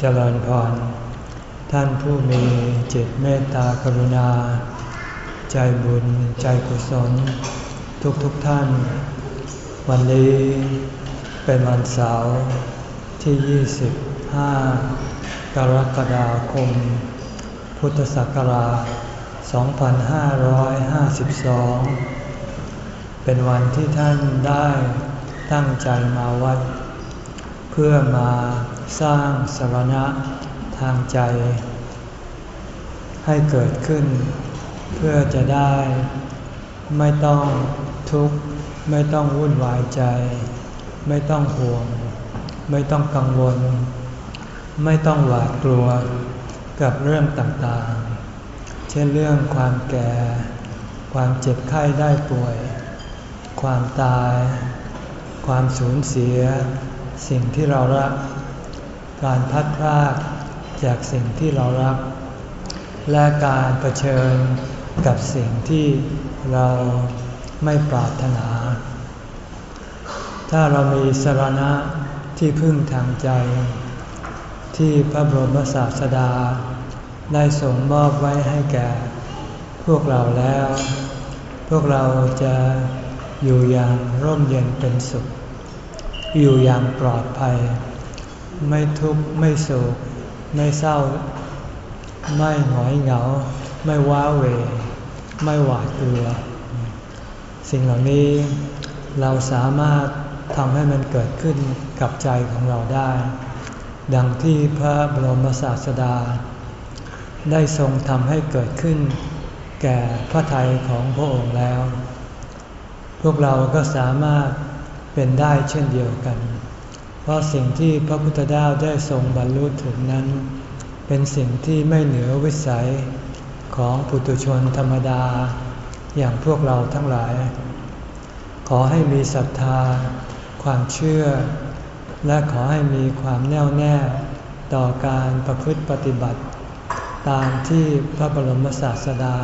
เจริญพร ท่านผู้มีจิตเมตตากรุณา ใจบุญใจกุศล ทุกทุกท่าน วันนี้เป็นวันเสาร์ที่ 25 กรกฎาคม พุทธศักราช 2552 เป็นวันที่ท่านได้ตั้งใจมาวัด เพื่อมา สร้างสรณะทางใจ ให้เกิดขึ้น เพื่อจะได้ ไม่ต้องทุกข์ไม่ต้องวุ่นวายใจ ไม่ต้องห่วง ไม่ต้องกังวล ไม่ต้องหวาดกลัวกับเรื่องต่างๆ เช่นเรื่องความแก่ ความเจ็บไข้ได้ป่วย ความตาย ความสูญเสีย สิ่งที่เรารัก การพัดพรากจากสิ่งที่เรารัก และการเผชิญกับสิ่งที่เราไม่ปรารถนา ถ้าเรามีสรณะที่พึ่งทางใจ ที่พระบรมศาสดา ได้ส่งมอบไว้ให้แก่ พวกเราแล้ว พวกเราจะอยู่อย่างร่มเย็นเป็นสุข อยู่อย่างปลอดภัย ไม่ทุกข์ไม่โศก ไม่เศร้า ไม่หงอยเหงา ไม่ว้าเว ไม่หวาดกลัว สิ่งเหล่านี้เราสามารถทำให้มันเกิดขึ้นกับใจของเราได้ ดังที่พระบรมศาสดา ได้ทรงทำให้เกิดขึ้น แก่พระทัยของพระองค์แล้ว พวกเราก็สามารถเป็นได้เช่นเดียวกัน เพราะสิ่งที่พระพุทธเจ้าได้ทรงบรรลุถึงนั้น เป็นสิ่งที่ไม่เหนือวิสัยของปุถุชนธรรมดา อย่างพวกเราทั้งหลาย ขอให้มีศรัทธา ความเชื่อ และขอให้มีความแน่วแน่ต่อการประพฤติปฏิบัติ ตามที่พระบรมศาสดา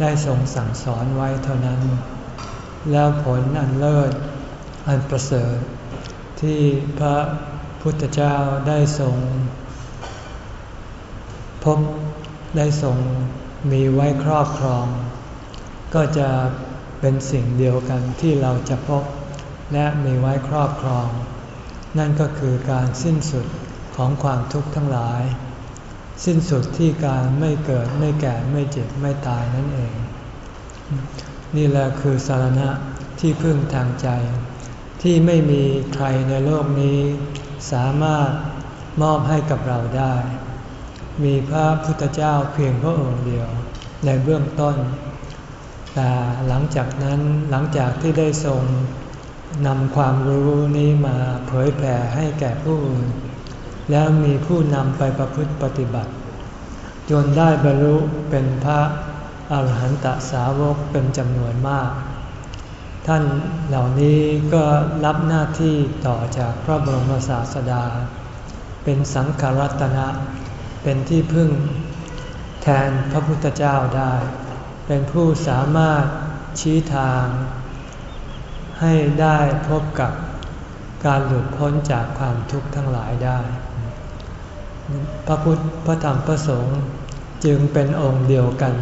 ได้ทรงสั่งสอนไว้เท่านั้น แล้วผลอันเลิศ อันประเสริฐ ที่พระพุทธเจ้าได้ทรงพบได้ทรงมีไว้ครอบครอง ก็จะเป็นสิ่งเดียวกันที่เราจะพบและมีไว้ครอบครอง นั่นก็คือการสิ้นสุดของความทุกข์ทั้งหลาย สิ้นสุดที่การไม่เกิดไม่แก่ไม่เจ็บไม่ตายนั่นเอง นี่แหละคือสารณะที่พึ่งทางใจ ที่ไม่มีใครในโลกนี้ สามารถมอบให้กับเราได้ มีพระพุทธเจ้าเพียงพระองค์เดียวในเบื้องต้น แต่หลังจากนั้นหลังจากที่ได้ทรงนำความรู้นี้มาเผยแผ่ให้แก่ผู้อื่น แล้วมีผู้นำไปประพฤติปฏิบัติ จนได้บรรลุเป็นพระอรหันตสาวกเป็นจำนวนมาก ท่านเหล่านี้ก็รับหน้าที่ต่อจากพระบรมศาสดา เป็นสังฆรัตนะ เป็นที่พึ่งแทนพระพุทธเจ้าได้ เป็นผู้สามารถชี้ทาง ให้ได้พบกับการหลุดพ้นจากความทุกข์ทั้งหลายได้ พระพุทธพระธรรมพระสงฆ์จึงเป็นองค์เดียวกัน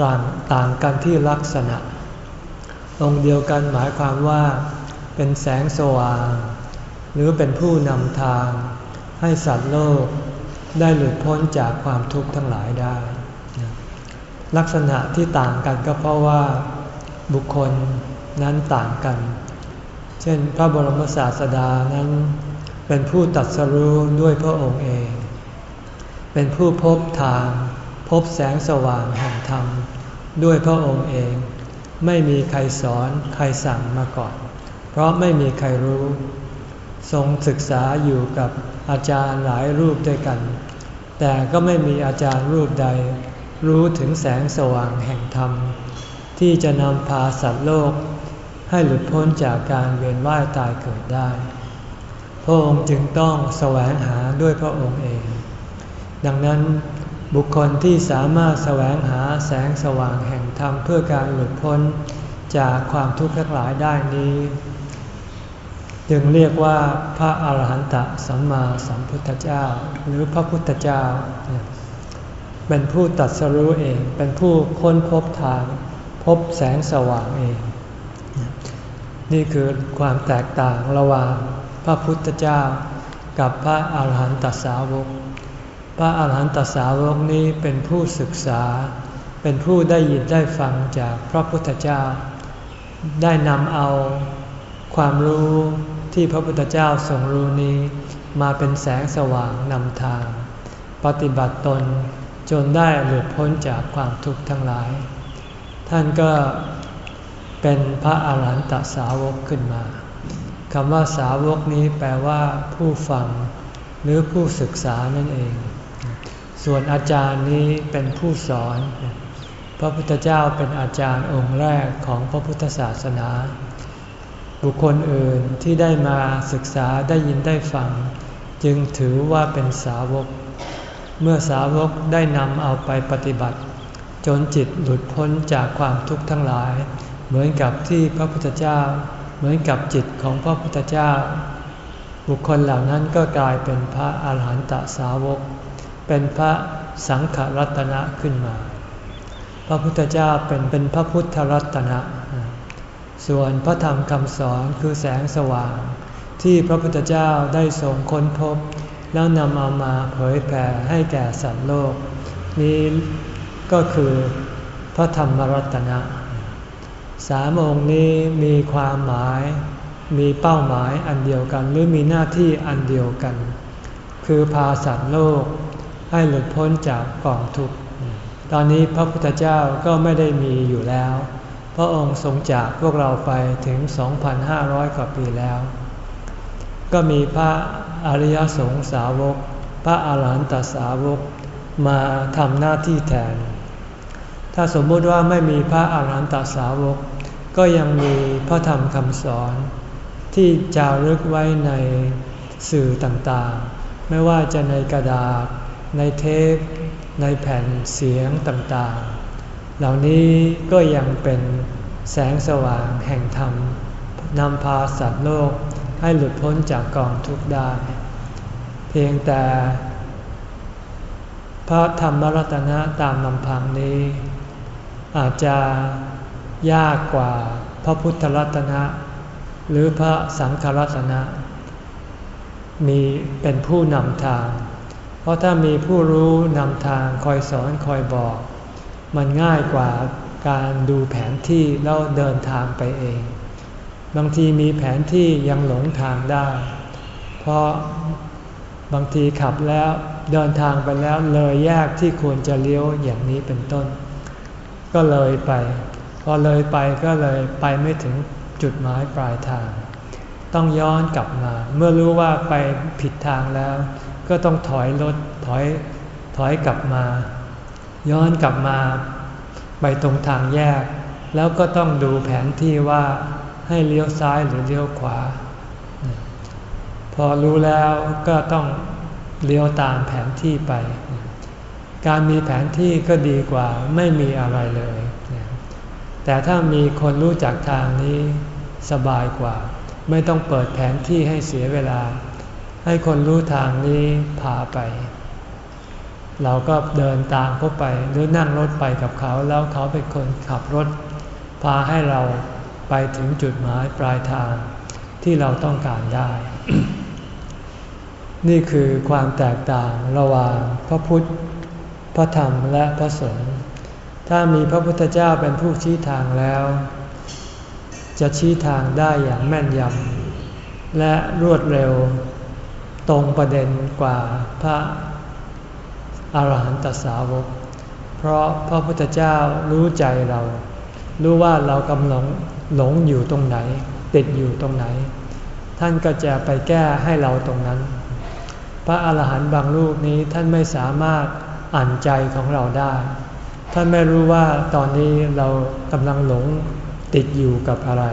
ต่างต่างกันที่ลักษณะ องค์เดียวกันหมายความว่า เป็นแสงสว่าง หรือเป็นผู้นำทาง ให้สัตว์โลกได้หลุดพ้นจากความทุกข์ทั้งหลายได้ ลักษณะที่ต่างกันก็เพราะว่าบุคคลนั้นต่างกัน เช่นพระบรมศาสดานั้น เป็นผู้ตัดสรู้ด้วยพระองค์เอง เป็นผู้พบทาง พบแสงสว่างแห่งธรรมด้วยพระองค์เอง ไม่มีใครสอนใครสั่งมาก่อน เพราะไม่มีใครรู้ ทรงศึกษาอยู่กับอาจารย์หลายรูปด้วยกัน แต่ก็ไม่มีอาจารย์รูปใด รู้ถึงแสงสว่างแห่งธรรม ที่จะนำพาสัตว์โลก ให้หลุดพ้นจากการเวียนว่ายตายเกิดได้ พระองค์จึงต้องแสวงหาด้วยพระองค์เอง ดังนั้น บุคคลที่สามารถแสวงหาแสงสว่างแห่งธรรมเพื่อการหลุดพ้นจากความทุกข์ทั้งหลายได้นี้ จึงเรียกว่าพระอาหารหันตสัมมาสัมพุทธเจ้า หรือพระพุทธเจ้า เป็นผู้ตัดสรู้เอง เป็นผู้ค้นพบทาง พบแสงสว่างเอง นี่คือความแตกต่างระหว่างพระพุทธเจ้ากับพระอาหารหันตสาวก พระอาหารหันตสาวกนี้เป็นผู้ศึกษา เป็นผู้ได้ยินได้ฟังจากพระพุทธเจ้า ได้นำเอาความรู้ที่พระพุทธเจ้าทรงรู้นี้มาเป็นแสงสว่างนำทาง ปฏิบัติตนจนได้หลุดพ้นจากความทุกข์ทั้งหลาย ท่านก็เป็นพระอาหารหันตสาวกขึ้นมาคำว่าสาวกนี้แปลว่าผู้ฟัง หรือผู้ศึกษานั่นเอง ส่วนอาจารย์นี้เป็นผู้สอน พระพุทธเจ้าเป็นอาจารย์องค์แรกของพระพุทธศาสนา บุคคลอื่นที่ได้มาศึกษาได้ยินได้ฟัง จึงถือว่าเป็นสาวก เมื่อสาวกได้นำเอาไปปฏิบัติ จนจิตหลุดพ้นจากความทุกข์ทั้งหลาย เหมือนกับที่พระพุทธเจ้า เหมือนกับจิตของพระพุทธเจ้า บุคคลเหล่านั้นก็กลายเป็นพระอาหารหันตสาวก เป็นพระสังฆรัตนะขึ้นมา พระพุทธเจ้าเป็นเป็นพระพุทธรัตนะ ส่วนพระธรรมคำสอนคือแสงสว่าง ที่พระพุทธเจ้าได้ทรงค้นพบ แล้วนำเอามาเผยแผ่ให้แก่สัตว์โลก นี้ก็คือพระธรรมรัตนะ สามองค์นี้มีความหมาย มีเป้าหมายอันเดียวกันหรือมีหน้าที่อันเดียวกัน คือพาสัตว์โลก ให้หลุดพ้นจากกองทุกข์ ตอนนี้พระพุทธเจ้าก็ไม่ได้มีอยู่แล้ว พระองค์ทรงจากพวกเราไปถึง 2,500 กว่าปีแล้ว ก็มีพระอริยสงสาวก พระอาหารหันตสาวกมาทำหน้าที่แทน ถ้าสมมติว่าไม่มีพระอาหารหันตสาวก ก็ยังมีพระธรรมคำสอน ที่จารึกไว้ในสื่อต่างๆ ไม่ว่าจะในกระดาษ ในเทป ในแผ่นเสียงต่างๆ เหล่านี้ก็ยังเป็นแสงสว่างแห่งธรรมนำพาสัตว์โลกให้หลุดพ้นจากกองทุกข์ได้ เพียงแต่พระธรรมรัตนะตามลำพังนี้ อาจจะยากกว่าพระพุทธรัตนะ หรือพระสังฆรัตนะ มีเป็นผู้นำทาง ราะถ้ามีผู้รู้นำทางคอยสอนคอยบอก มันง่ายกว่าการดูแผนที่แล้วเดินทางไปเอง บางทีมีแผนที่ยังหลงทางได้ เพราะบางทีขับแล้วเดินทางไปแล้วเลยแยกที่ควรจะเลี้ยวอย่างนี้เป็นต้น ก็เลยไป พอเลยไปก็เลยไปไม่ถึงจุดหมายปลายทาง ต้องย้อนกลับมา เมื่อรู้ว่าไปผิดทางแล้ว ก็ต้องถอยรถถอยถอยกลับมา ย้อนกลับมา ไปตรงทางแยก แล้วก็ต้องดูแผนที่ว่าให้เลี้ยวซ้ายหรือเลี้ยวขวา พอรู้แล้วก็ต้องเลี้ยวตามแผนที่ไป การมีแผนที่ก็ดีกว่าไม่มีอะไรเลย แต่ถ้ามีคนรู้จักทางนี้สบายกว่า ไม่ต้องเปิดแผนที่ให้เสียเวลา ให้คนรู้ทางนี้พาไป เราก็เดินตามเขาไปหรือนั่งรถไปกับเขาแล้วเขาเป็นคนขับรถ พาให้เราไปถึงจุดหมายปลายทางที่เราต้องการได้ นี่คือความแตกต่างระหว่างพระพุทธ พระธรรมและพระสงฆ์ถ้ามีพระพุทธเจ้าเป็นผู้ชี้ทางแล้ว จะชี้ทางได้อย่างแม่นยำและรวดเร็ว ตรงประเด็นกว่าพระอาหารหันตสาวก เพราะพระพุทธเจ้ารู้ใจเรา รู้ว่าเรากำลังหลงอยู่ตรงไหน ติดอยู่ตรงไหน ท่านก็จะไปแก้ให้เราตรงนั้น พระอาหารหันต์บางรูปนี้ท่านไม่สามารถอ่านใจของเราได้ ท่านไม่รู้ว่าตอนนี้เรากำลังหลงติดอยู่กับอะไร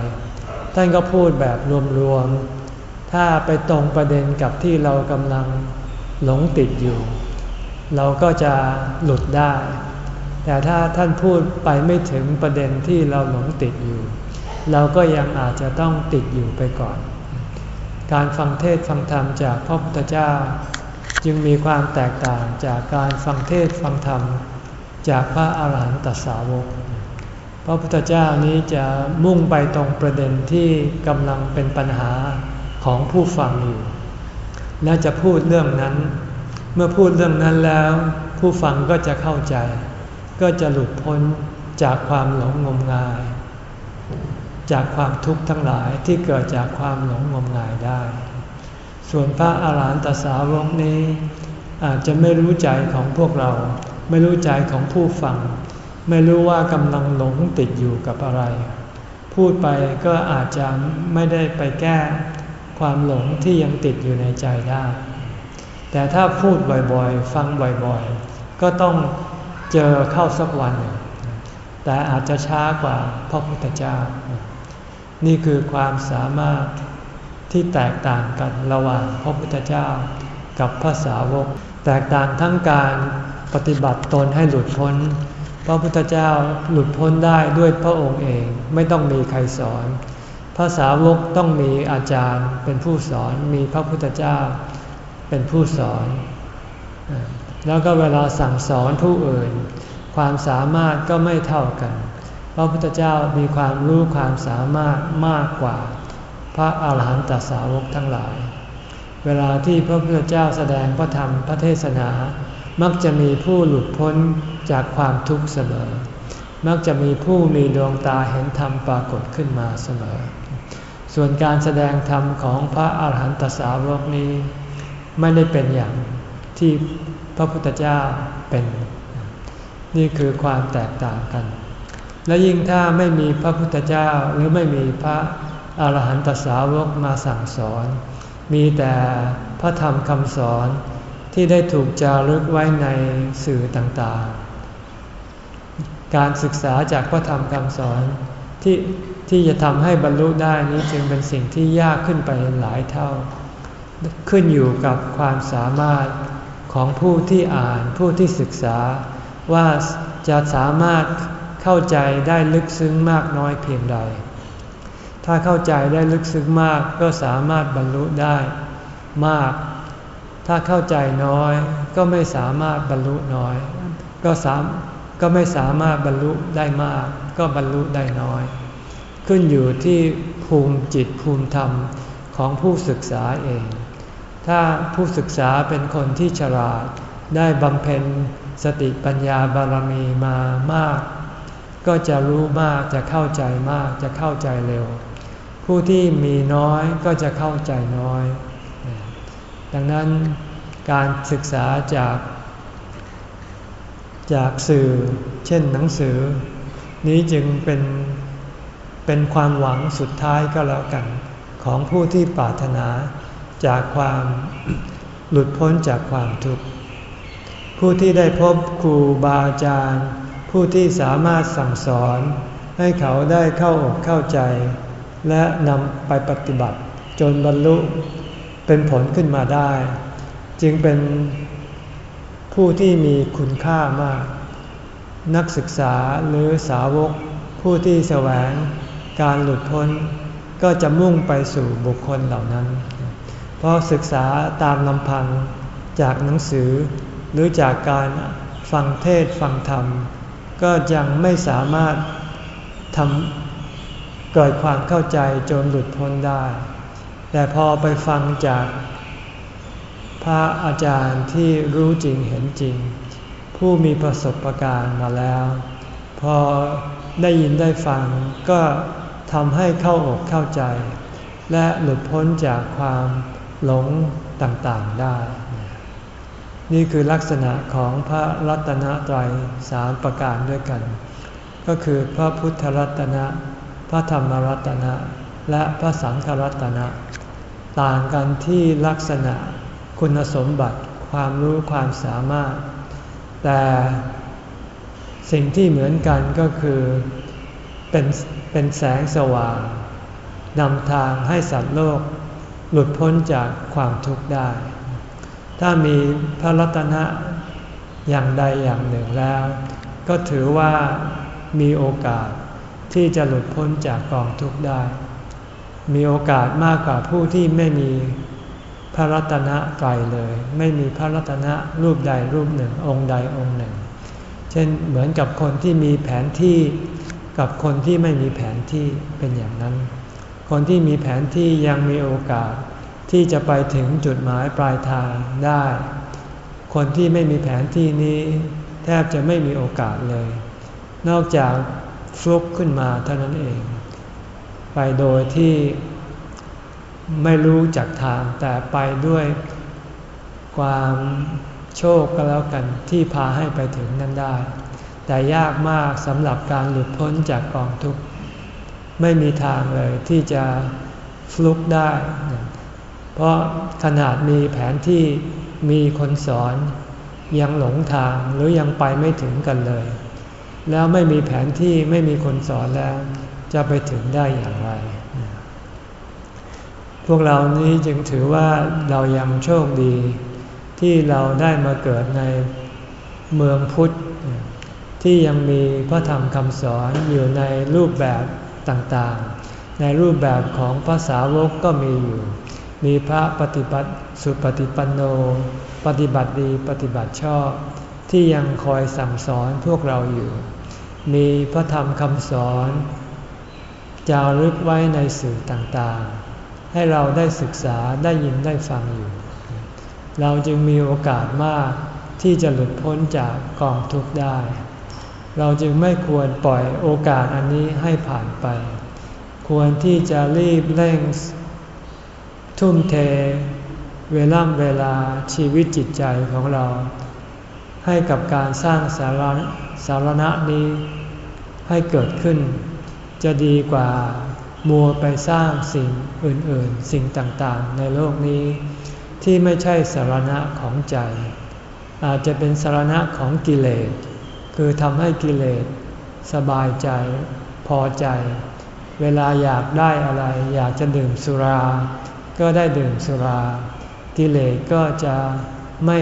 ท่านก็พูดแบบรวมๆ ถ้าไปตรงประเด็นกับที่เรากำลังหลงติดอยู่ เราก็จะหลุดได้ แต่ถ้าท่านพูดไปไม่ถึงประเด็นที่เราหลงติดอยู่ เราก็ยังอาจจะต้องติดอยู่ไปก่อน การฟังเทศฟังธรรมจากพระพุทธเจ้า จึงมีความแตกต่างจากการฟังเทศฟังธรรม จากพระอาหารหันตสาวก พระพุทธเจ้านี้จะมุ่งไปตรงประเด็นที่กำลังเป็นปัญหา ของผู้ฟังอยู่และจะพูดเรื่องนั้น เมื่อพูดเรื่องนั้นแล้ว ผู้ฟังก็จะเข้าใจ ก็จะหลุดพ้นจากความหลงงมงาย จากความทุกข์ทั้งหลายที่เกิดจากความหลงงมงายได้ ส่วนพระอาหารหันตสาวกนี้ อาจจะไม่รู้ใจของพวกเรา ไม่รู้ใจของผู้ฟัง ไม่รู้ว่ากำลังหลงติดอยู่กับอะไร พูดไปก็อาจจะไม่ได้ไปแก้ ความหลงที่ยังติดอยู่ในใจได้ แต่ถ้าพูดบ่อยๆ ฟังบ่อยๆ ก็ต้องเจอเข้าสักวันแต่อาจจะช้ากว่าพระพุทธเจ้า นี่คือความสามารถที่แตกต่างกันระหว่างพระพุทธเจ้ากับภาษาวก แตกต่างทั้งการปฏิบัติตนให้หลุดพ้น พระพุทธเจ้าหลุดพ้นได้ด้วยพระองค์เองไม่ต้องมีใครสอน ภาษาวกต้องมีอาจารย์เป็นผู้สอนมีพระพุทธเจ้าเป็นผู้สอน แล้วก็เวลาสั่งสอนผู้อื่น ความสามารถก็ไม่เท่ากัน พระพุทธเจ้ามีความรู้ความสามารถมากกว่า พระอาหารหันตสาวกทั้งหลาย เวลาที่พระพุทธเจ้าแสดงพระธรรมพระเทศนา มักจะมีผู้หลุดพ้นจากความทุกข์เสมอ มักจะมีผู้มีดวงตาเห็นธรรมปรากฏขึ้นมาเสมอ ส่วนการแสดงธรรมของพระอาหารหันตสาวกนี้ ไม่ได้เป็นอย่างที่พระพุทธเจ้าเป็น นี่คือความแตกต่างกัน และยิ่งถ้าไม่มีพระพุทธเจ้าหรือไม่มีพระอาหารหันตสาวกมาสั่งสอน มีแต่พระธรรมคำสอนที่ได้ถูกจารึกไว้ในสื่อต่างๆ การศึกษาจากพระธรรมคำสอน ที่ที่จะทำให้บรรลุได้นี้จึงเป็นสิ่งที่ยากขึ้นไปหลายเท่า ขึ้นอยู่กับความสามารถของผู้ที่อ่านผู้ที่ศึกษา ว่าจะสามารถเข้าใจได้ลึกซึ้งมากน้อยเพียงใด ถ้าเข้าใจได้ลึกซึ้งมากก็สามารถบรรลุได้มาก ถ้าเข้าใจน้อยก็ไม่สามารถบรรลุน้อย ก็สาม ก็ไม่สามารถบรรลุได้มาก ก็บรรลุได้น้อย ขึ้นอยู่ที่ภูมิจิตภูมิธรรมของผู้ศึกษาเอง ถ้าผู้ศึกษาเป็นคนที่ฉลาดได้บำเพ็ญสติปัญญาบารมีมามาก ก็จะรู้มากจะเข้าใจมากจะเข้าใจเร็ว ผู้ที่มีน้อยก็จะเข้าใจน้อย ดังนั้นการศึกษาจาก จากสื่อ เช่นหนังสือ นี้จึงเป็นเป็นความหวังสุดท้ายก็แล้วกัน ของผู้ที่ปรารถนาจากความหลุดพ้นจากความทุกข์ผู้ที่ได้พบครูบาอาจารย์ ผู้ที่สามารถสั่งสอน ให้เขาได้เข้าอกเข้าใจ และนำไปปฏิบัติจนบรรลุเป็นผลขึ้นมาได้ จึงเป็น ผู้ที่มีคุณค่ามาก นักศึกษาหรือสาวก ผู้ที่แสวงการหลุดพ้น ก็จะมุ่งไปสู่บุคคลเหล่านั้น เพราะศึกษาตามลำพังจากหนังสือ หรือจากการฟังเทศฟังธรรม ก็ยังไม่สามารถทำเกิดความเข้าใจจนหลุดพ้นได้ แต่พอไปฟังจาก พระอาจารย์ที่รู้จริงเห็นจริง ผู้มีประสบการณ์มาแล้ว พอได้ยินได้ฟังก็ทำให้เข้าอกเข้าใจ และหลุดพ้นจากความหลงต่างๆได้ นี่คือลักษณะของพระรัตนตรัยสามประการด้วยกัน ก็คือพระพุทธรัตนะ พระธรรมรัตนะ และพระสังฆรัตนะ ต่างกันที่ลักษณะ คุณสมบัติความรู้ความสามารถ แต่สิ่งที่เหมือนกันก็คือเป็นเป็นแสงสว่างนำทางให้สัตว์โลก หลุดพ้นจากความทุกข์ได้ ถ้ามีพระรัตนะอย่างใดอย่างหนึ่งแล้ว ก็ถือว่ามีโอกาสที่จะหลุดพ้นจากกองทุกข์ได้ มีโอกาสมากกว่าผู้ที่ไม่มี พระรัตนตรัยเลย ไม่มีพระรัตนะรูปใดรูปหนึ่ง องค์ใดองค์หนึ่ง เช่นเหมือนกับคนที่มีแผนที่กับคนที่ไม่มีแผนที่เป็นอย่างนั้น คนที่มีแผนที่ยังมีโอกาสที่จะไปถึงจุดหมายปลายทางได้ คนที่ไม่มีแผนที่นี้ แทบจะไม่มีโอกาสเลย นอกจากฟลุกขึ้นมาเท่านั้นเอง ไปโดยที่ ไม่รู้จักทางแต่ไปด้วยความโชคก็แล้วกันที่พาให้ไปถึงนั้นได้ แต่ยากมากสำหรับการหลุดพ้นจากกองทุกข์ไม่มีทางเลยที่จะฟลุกได้ เพราะขนาดมีแผนที่มีคนสอนยังหลงทางหรือยังไปไม่ถึงกันเลย แล้วไม่มีแผนที่ไม่มีคนสอนแล้ว จะไปถึงได้อย่างไร พวกเรานี้จึงถือว่าเรายังโชคดี ที่เราได้มาเกิดในเมืองพุทธ ที่ยังมีพระธรรมคำสอนอยู่ในรูปแบบต่างๆ ในรูปแบบของภาษาวกก็มีอยู่ มีพระปฏิบัติสุปฏิปันโน ปฏิบัติดีปฏิบัติชอบ ที่ยังคอยสั่งสอนพวกเราอยู่ มีพระธรรมคำสอนจารึกไว้ในสื่อต่างๆ ให้เราได้ศึกษาได้ยินได้ฟังอยู่ เราจึงมีโอกาสมากที่จะหลุดพ้นจากกองทุกข์ได้ เราจึงไม่ควรปล่อยโอกาสอันนี้ให้ผ่านไป ควรที่จะรีบเร่ง ทุ่มเท เวลาเวลาชีวิตจิตใจของเรา ให้กับการสร้างสารสารณะนี้ให้เกิดขึ้น จะดีกว่า มัวไปสร้างสิ่งอื่นๆ สิ่งต่างๆ ในโลกนี้ ที่ไม่ใช่สารณะของใจ อาจจะเป็นสารณะของกิเลส คือทำให้กิเลส สบายใจ พอใจ เวลาอยากได้อะไร อยากจะดื่มสุรา ก็ได้ดื่มสุรา กิเลสก็จะไม่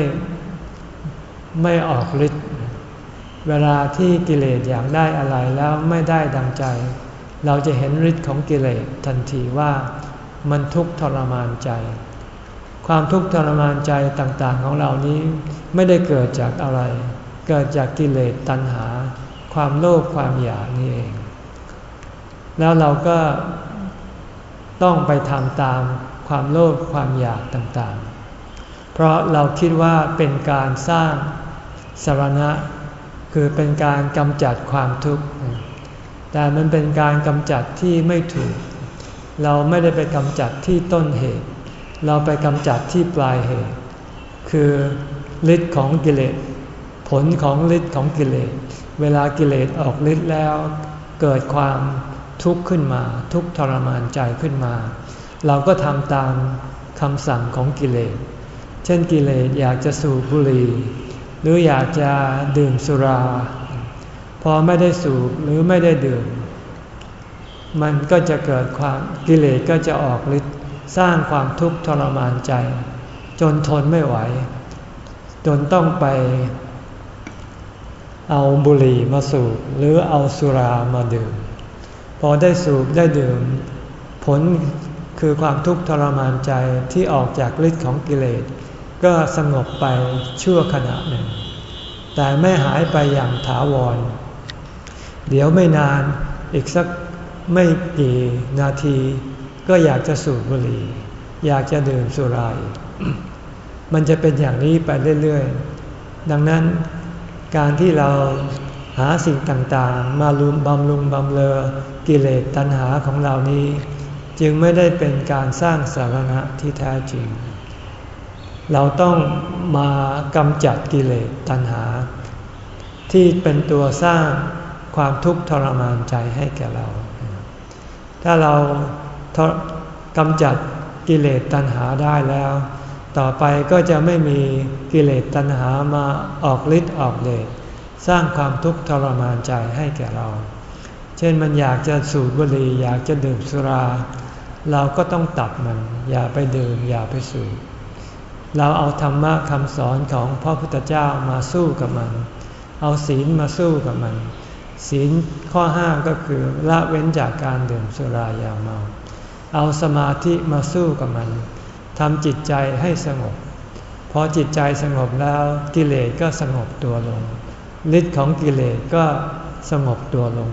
ไม่ออกฤทธิ์เวลาที่กิเลสอยากได้อะไรแล้วไม่ได้ดังใจ เราจะเห็นฤทธิ์ของกิเลสทันทีว่ามันทุกข์ทรมานใจ ความทุกข์ทรมานใจต่างๆของเรานี้ไม่ได้เกิดจากอะไร เกิดจากกิเลสตัณหา ความโลภความอยากนี่เอง แล้วเราก็ต้องไปทำตามความโลภความอยากต่างๆ เพราะเราคิดว่าเป็นการสร้างสารณะ คือเป็นการกำจัดความทุกข์ แต่มันเป็นการกำจัดที่ไม่ถูก เราไม่ได้ไปกำจัดที่ต้นเหตุ เราไปกำจัดที่ปลายเหตุ คือฤทธิ์ของกิเลส ผลของฤทธิ์ของกิเลส เวลากิเลสออกฤทธิ์แล้ว เกิดความทุกข์ขึ้นมา ทุกข์ทรมานใจขึ้นมา เราก็ทำตามคำสั่งของกิเลส เช่นกิเลสอยากจะสูบบุหรี่ หรืออยากจะดื่มสุรา พอไม่ได้สูบหรือไม่ได้ดื่ม มันก็จะเกิดความกิเลสก็จะออกฤทธิ์สร้างความทุกข์ทรมานใจ จนทนไม่ไหว จนต้องไป เอาบุหรี่มาสูบหรือเอาสุรามาดื่ม พอได้สูบได้ดื่ม ผลคือความทุกข์ทรมานใจที่ออกจากฤทธิ์ของกิเลสก็สงบไปชั่วขณะหนึ่ง แต่ไม่หายไปอย่างถาวร เดี๋ยวไม่นานอีกสักไม่กี่นาที ก็อยากจะสูบบุหรี่ อยากจะดื่มสุรามันจะเป็นอย่างนี้ไปเรื่อยๆ ดังนั้นการที่เราหาสิ่งต่างๆ มาลุมบำรุงบำเลอกิเลสตัณหาของเรานี้ จึงไม่ได้เป็นการสร้างสาระที่แท้จริง เราต้องมากำจัดกิเลสตัณหา ที่เป็นตัวสร้าง ความทุกข์ทรมานใจให้แก่เรา ถ้าเรากำจัดกิเลสตัณหาได้แล้ว ต่อไปก็จะไม่มีกิเลสตัณหามาออกฤทธิ์ออกเดชสร้างความทุกข์ทรมานใจให้แก่เรา เช่นมันอยากจะสูบบุหรี่อยากจะดื่มสุรา เราก็ต้องตัดมัน อย่าไปดื่มอย่าไปสูบเราเอาธรรมะคำสอนของพระพุทธเจ้ามาสู้กับมัน เอาศีลมาสู้กับมัน ศีลข้อห้าก็คือละเว้นจากการดื่มสุรายาเมา เอาสมาธิมาสู้กับมันทำจิตใจให้สงบ พอจิตใจสงบแล้วกิเลสก็สงบตัวลงฤทธิ์ของกิเลสก็สงบตัวลง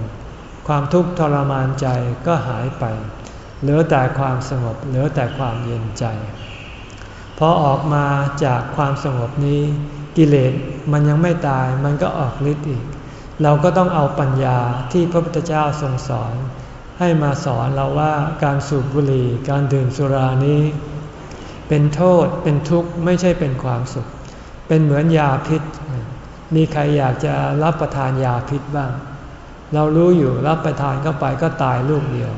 ความทุกข์ทรมานใจก็หายไป เหลือแต่ความสงบเหลือแต่ความเย็นใจ พอออกมาจากความสงบนี้ กิเลสมันยังไม่ตายมันก็ออกฤทธิ์อีก เราก็ต้องเอาปัญญาที่พระพุทธเจ้าทรงสอน ให้มาสอนเราว่าการสูบบุหรี่ การดื่มสุรานี้ เป็นโทษเป็นทุกข์ไม่ใช่เป็นความสุข เป็นเหมือนยาพิษ มีใครอยากจะรับประทานยาพิษบ้าง เรารู้อยู่รับประทานเข้าไปก็ตายลูกเดียว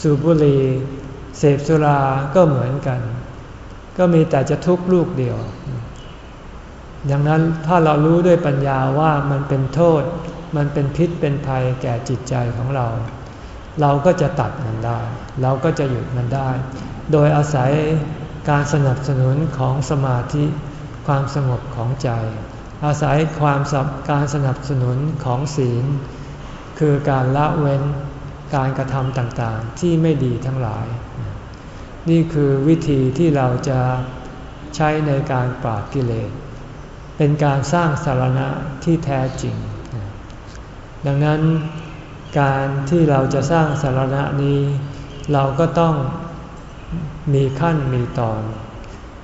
สูบบุหรี่เสพสุราก็เหมือนกัน ก็มีแต่จะทุกข์ลูกเดียว ดังนั้นถ้าเรารู้ด้วยปัญญาว่ามันเป็นโทษ มันเป็นพิษเป็นภัยแก่จิตใจของเรา เราก็จะตัดมันได้ เราก็จะหยุดมันได้ โดยอาศัยการสนับสนุนของสมาธิ ความสงบของใจ อาศัยความการสนับสนุนของศีล คือการละเว้นการกระทำต่างๆ ที่ไม่ดีทั้งหลาย นี่คือวิธีที่เราจะใช้ในการปราบกิเลส เป็นการสร้างสารณะที่แท้จริง ดังนั้นการที่เราจะสร้างสารณะนี้ เราก็ต้องมีขั้นมีตอน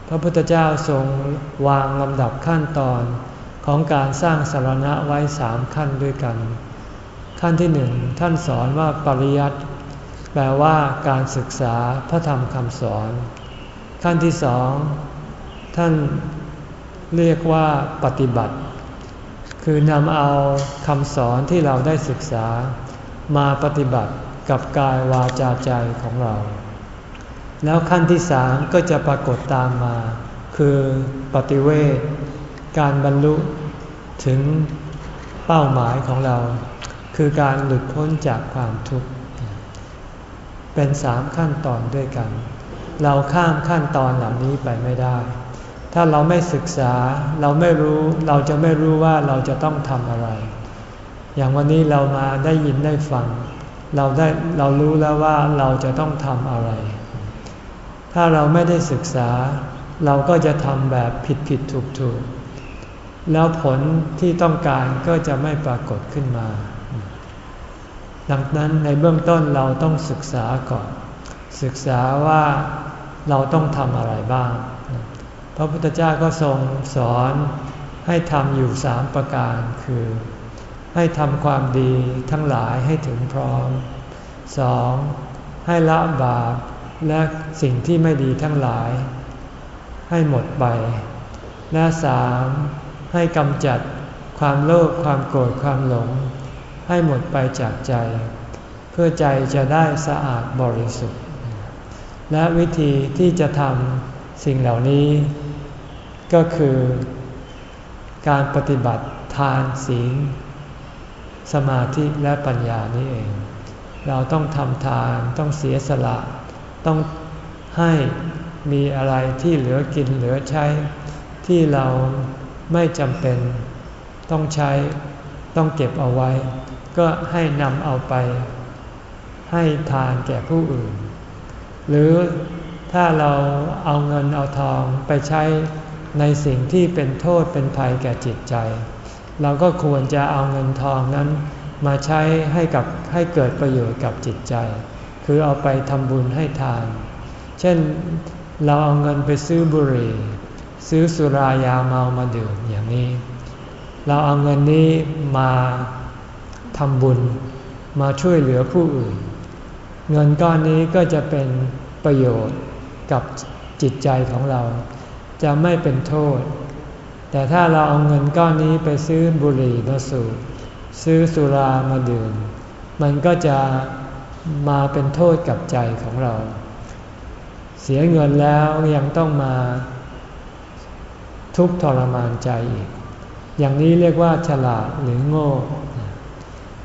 พระพุทธเจ้าทรงวางลำดับขั้นตอนของการสร้างสารณะไว้สามขั้นด้วยกัน ขั้นที่หนึ่งท่านสอนว่าปริยัติแปลว่าการศึกษาพระธรรมคำสอน ขั้นที่สองท่าน เรียกว่าปฏิบัติ คือนำเอาคำสอนที่เราได้ศึกษา มาปฏิบัติกับกายวาจาใจของเรา แล้วขั้นที่สามก็จะปรากฏตามมา คือปฏิเวทการบรรลุถึงเป้าหมายของเรา คือการหลุดพ้นจากความทุกข์ เป็นสามขั้นตอนด้วยกัน เราข้ามขั้นตอนเหล่านี้ไปไม่ได้ ถ้าเราไม่ศึกษาเราไม่รู้เราจะไม่รู้ว่าเราจะต้องทำอะไร อย่างวันนี้เรามาได้ยินได้ฟัง เราได้เรารู้แล้วว่าเราจะต้องทำอะไร ถ้าเราไม่ได้ศึกษา เราก็จะทำแบบผิดผิดถูกถูกแล้วผลที่ต้องการก็จะไม่ปรากฏขึ้นมา ดังนั้นในเบื้องต้นเราต้องศึกษาก่อน ศึกษาว่าเราต้องทำอะไรบ้าง พระพุทธเจ้าก็ทรงสอนให้ทำอยู่สามประการคือ ให้ทำความดีทั้งหลายให้ถึงพร้อมสองให้ละบาปและสิ่งที่ไม่ดีทั้งหลาย ให้หมดไป และสามให้กำจัดความโลภความโกรธความหลง ให้หมดไปจากใจ เพื่อใจจะได้สะอาดบริสุทธิ์ และวิธีที่จะทำสิ่งเหล่านี้ ก็คือการปฏิบัติทานศีลสมาธิและปัญญานี้เอง เราต้องทำทานต้องเสียสละ ต้องให้มีอะไรที่เหลือกินเหลือใช้ ที่เราไม่จำเป็น ต้องใช้ ต้องเก็บเอาไว้ ก็ให้นำเอาไป ให้ทานแก่ผู้อื่น หรือถ้าเราเอาเงินเอาทองไปใช้ ในสิ่งที่เป็นโทษเป็นภัยแก่จิตใจ เราก็ควรจะเอาเงินทองนั้น มาใช้ให้กับให้เกิดประโยชน์กับจิตใจ คือเอาไปทำบุญให้ทาน เช่นเราเอาเงินไปซื้อบุหรี่ ซื้อสุรายาเมามาดื่มอย่างนี้ เราเอาเงินนี้มาทำบุญมาช่วยเหลือผู้อื่น เงินก้อนนี้ก็จะเป็นประโยชน์กับจิตใจของเรา จะไม่เป็นโทษ แต่ถ้าเราเอาเงินก้อนนี้ไปซื้อบุหรี่มาสูบซื้อสุรามาดื่ม มันก็จะมาเป็นโทษกับใจของเรา เสียเงินแล้วยังต้องมาทุกทรมานใจอีก อย่างนี้เรียกว่าฉลาดหรือโง่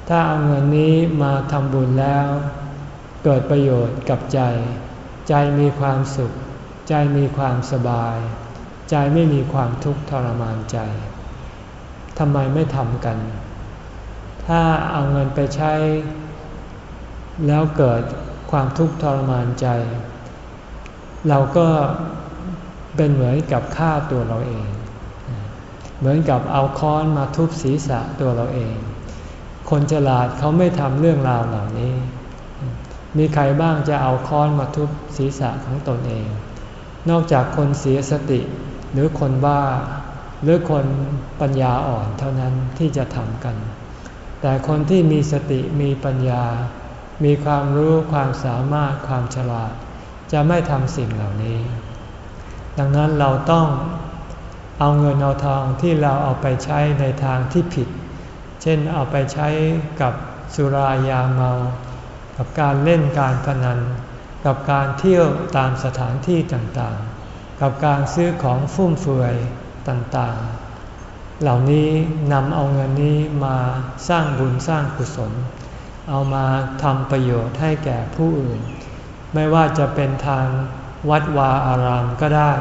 ถ้าเอาเงินนี้มาทำบุญแล้ว เกิดประโยชน์กับใจ ใจมีความสุข ใจมีความสบาย ใจไม่มีความทุกข์ทรมานใจทำไมไม่ทำกัน ถ้าเอาเงินไปใช้ แล้วเกิดความทุกข์ทรมานใจ เราก็เป็นเหมือนกับฆ่าตัวเราเอง เหมือนกับเอาค้อนมาทุบศีรษะตัวเราเอง คนฉลาดเขาไม่ทำเรื่องราวเหล่านี้ มีใครบ้างจะเอาค้อนมาทุบศีรษะของตนเอง นอกจากคนเสียสติ หรือคนบ้า หรือคนปัญญาอ่อนเท่านั้นที่จะทำกัน แต่คนที่มีสติมีปัญญา มีความรู้ความสามารถความฉลาด จะไม่ทำสิ่งเหล่านี้ ดังนั้นเราต้องเอาเงินเอาทองที่เราเอาไปใช้ในทางที่ผิด เช่นเอาไปใช้กับสุรายาเมา กับการเล่นการพนัน กับการเที่ยวตามสถานที่ต่างๆ กับการซื้อของฟุ่มเฟือยต่างๆ เหล่านี้นำเอาเงินนี้มาสร้างบุญสร้างกุศล เอามาทำประโยชน์ให้แก่ผู้อื่น ไม่ว่าจะเป็นทางวัดวาอารามก็ได้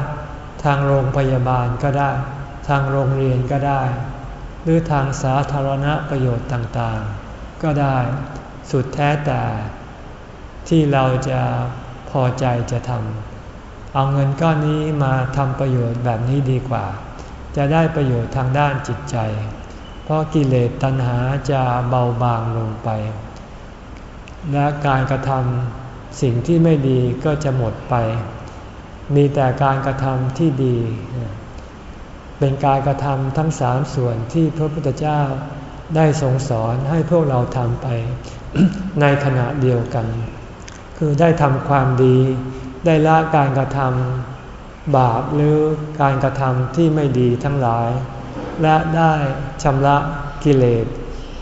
ทางโรงพยาบาลก็ได้ ทางโรงเรียนก็ได้ หรือทางสาธารณประโยชน์ต่างๆ ก็ได้ สุดแท้แต่ที่เราจะพอใจจะทำ เอาเงินก้อนนี้มาทำประโยชน์แบบนี้ดีกว่า จะได้ประโยชน์ทางด้านจิตใจ เพราะกิเลสตัณหาจะเบาบางลงไป และการกระทำสิ่งที่ไม่ดีก็จะหมดไป มีแต่การกระทำที่ดี เป็นการกระทำทั้งสามส่วนที่พระพุทธเจ้าได้ทรงสอนให้พวกเราทำไปในขณะเดียวกัน คือได้ทำความดี ได้ละการกระทำบาปหรือการกระทำที่ไม่ดีทั้งหลาย และได้ชำระกิเลส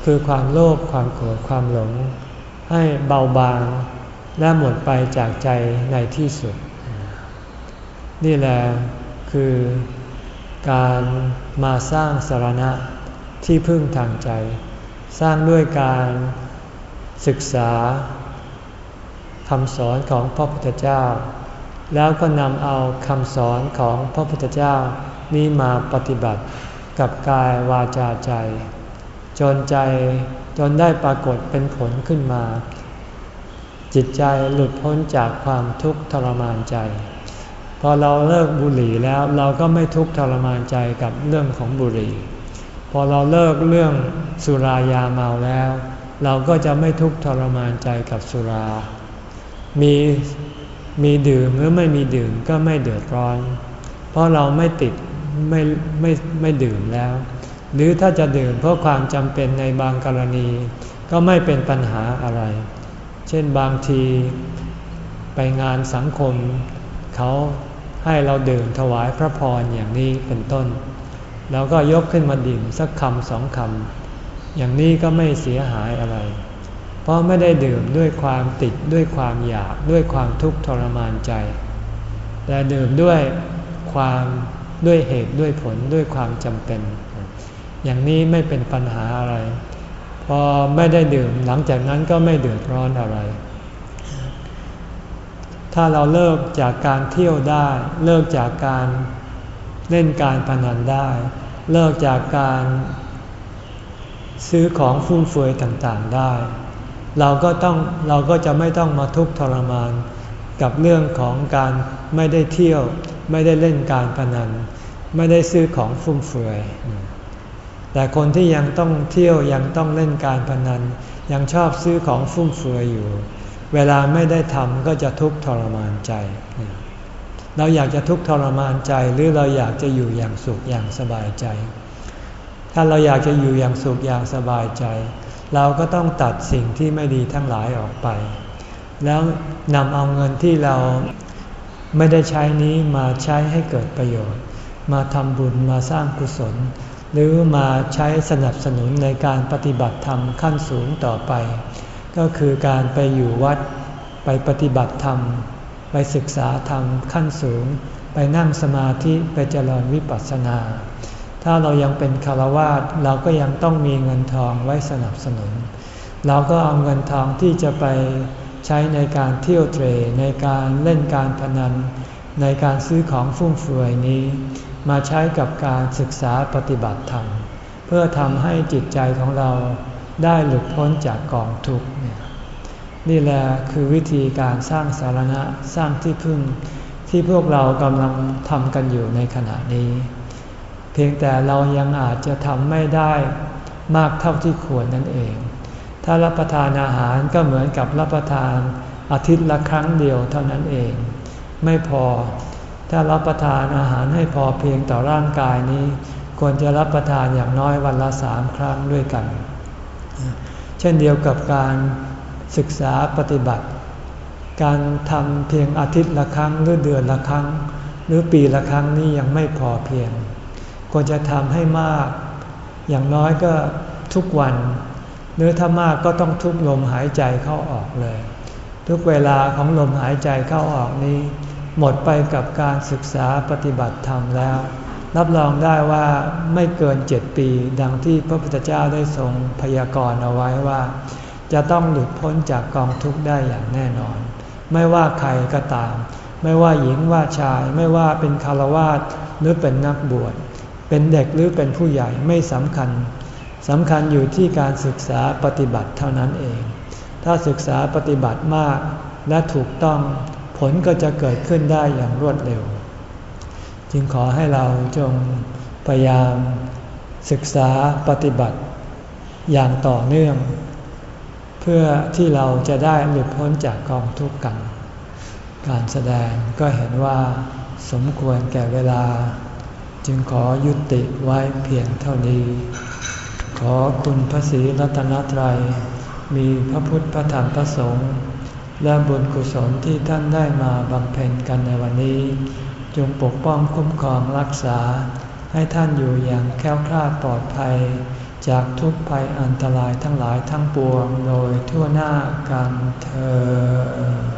คือความโลภความโกรธความหลง ให้เบาบางและหมดไปจากใจในที่สุด นี่แหละคือการมาสร้างสารณะที่พึ่งทางใจ สร้างด้วยการศึกษา คำสอนของพระพุทธเจ้า แล้วก็นำเอาคำสอนของพระพุทธเจ้านี้มาปฏิบัติกับกายวาจาใจ จนใจจนได้ปรากฏเป็นผลขึ้นมา จิตใจหลุดพ้นจากความทุกข์ทรมานใจ พอเราเลิกบุหรี่แล้วเราก็ไม่ทุกข์ทรมานใจกับเรื่องของบุหรี่ พอเราเลิกเรื่องสุรายาเมาแล้ว เราก็จะไม่ทุกข์ทรมานใจกับสุรา มีมีดื่มหรือไม่มีดื่มก็ไม่เดือดร้อน เพราะเราไม่ติดไม่ไม่ไม่ดื่มแล้ว หรือถ้าจะดื่มเพราะความจำเป็นในบางกรณี ก็ไม่เป็นปัญหาอะไร เช่นบางทีไปงานสังคม เขาให้เราดื่มถวายพระพรอย่างนี้เป็นต้นแล้วก็ยกขึ้นมาดื่มสักคำสองคำอย่างนี้ก็ไม่เสียหายอะไร เพราะไม่ได้ดื่มด้วยความติดด้วยความอยากด้วยความทุกข์ทรมานใจ แต่ดื่มด้วยความด้วยเหตุด้วยผลด้วยความจำเป็น อย่างนี้ไม่เป็นปัญหาอะไร พอไม่ได้ดื่มหลังจากนั้นก็ไม่เดือดร้อนอะไร ถ้าเราเลิกจากการเที่ยวได้ เลิกจากการเล่นการพนันได้ เลิกจากการซื้อของฟุ่มเฟือยต่างๆได้ เราก็ต้องเราก็จะไม่ต้องมาทุกข์ทรมาน กับเรื่องของการไม่ได้เที่ยว ไม่ได้เล่นการพนัน ไม่ได้ซื้อของฟุ่มเฟือยแต่คนที่ยังต้องเที่ยวยังต้องเล่นการพนัน ยังชอบซื้อของฟุ่มเฟือยอยู่ เวลาไม่ได้ทำก็จะทุกข์ทรมานใจ เราอยากจะทุกข์ทรมานใจหรือเราอยากจะอยู่อย่างสุขอย่างสบายใจ ถ้าเราอยากจะอยู่อย่างสุขอย่างสบายใจ เราก็ต้องตัดสิ่งที่ไม่ดีทั้งหลายออกไป แล้วนำเอาเงินที่เราไม่ได้ใช้นี้มาใช้ให้เกิดประโยชน์ มาทำบุญมาสร้างกุศล หรือมาใช้สนับสนุนในการปฏิบัติธรรมขั้นสูงต่อไป ก็คือการไปอยู่วัดไปปฏิบัติธรรม ไปศึกษาธรรมขั้นสูง ไปนั่งสมาธิไปเจริญวิปัสสนา ถ้าเรายังเป็นคารวาสเราก็ยังต้องมีเงินทองไว้สนับสนุน เราก็เอาเงินทองที่จะไปใช้ในการเที่ยวเตรในการเล่นการพนัน ในการซื้อของฟุ่มเฟือยนี้ มาใช้กับการศึกษาปฏิบัติธรรม เพื่อทำให้จิตใจของเราได้หลุดพ้นจากกองทุกข์นี่แหละคือวิธีการสร้างสารณะสร้างที่พึ่งที่พวกเรากำลังทำกันอยู่ในขณะนี้ เพียงแต่เรายังอาจจะทำไม่ได้มากเท่าที่ควรนั่นเอง ถ้ารับประทานอาหารก็เหมือนกับรับประทานอาทิตย์ละครั้งเดียวเท่านั้นเอง ไม่พอ ถ้ารับประทานอาหารให้พอเพียงต่อร่างกายนี้ ควรจะรับประทานอย่างน้อยวันละสามครั้งด้วยกัน เช่นเดียวกับการศึกษาปฏิบัติ การทำเพียงอาทิตย์ละครั้งหรือเดือนละครั้ง หรือปีละครั้งนี้ยังไม่พอเพียง ควรจะทำให้มาก อย่างน้อยก็ทุกวัน หรือถ้ามากก็ต้องทุกลมหายใจเข้าออกเลย ทุกเวลาของลมหายใจเข้าออกนี้ หมดไปกับการศึกษาปฏิบัติธรรมแล้ว รับรองได้ว่าไม่เกินเจ็ดปี ดังที่พระพุทธเจ้าได้ทรงพยากรณ์เอาไว้ว่า จะต้องหลุดพ้นจากกองทุกข์ได้อย่างแน่นอน ไม่ว่าใครก็ตาม ไม่ว่าหญิงว่าชาย ไม่ว่าเป็นคารวาสหรือเป็นนักบวช เป็นเด็กหรือเป็นผู้ใหญ่ไม่สำคัญสำคัญอยู่ที่การศึกษาปฏิบัติเท่านั้นเอง ถ้าศึกษาปฏิบัติมากและถูกต้องผลก็จะเกิดขึ้นได้อย่างรวดเร็ว จึงขอให้เราจงพยายามศึกษาปฏิบัติอย่างต่อเนื่อง เพื่อที่เราจะได้หลุดพ้นจากกองทุกข์กัน การแสดงก็เห็นว่าสมควรแก่เวลา จึงขอยุติไว้เพียงเท่านี้ ขอคุณพระศรีรัตนตรัย มีพระพุทธพระธรรมพระสงฆ์และบุญกุศลที่ท่านได้มาบำเพ็ญกันในวันนี้ จงปกป้องคุ้มครองรักษา ให้ท่านอยู่อย่างแค้วคลาดปลอดภัย จากทุกภัยอันตรายทั้งหลายทั้งปวงโดยทั่วหน้ากันเธอ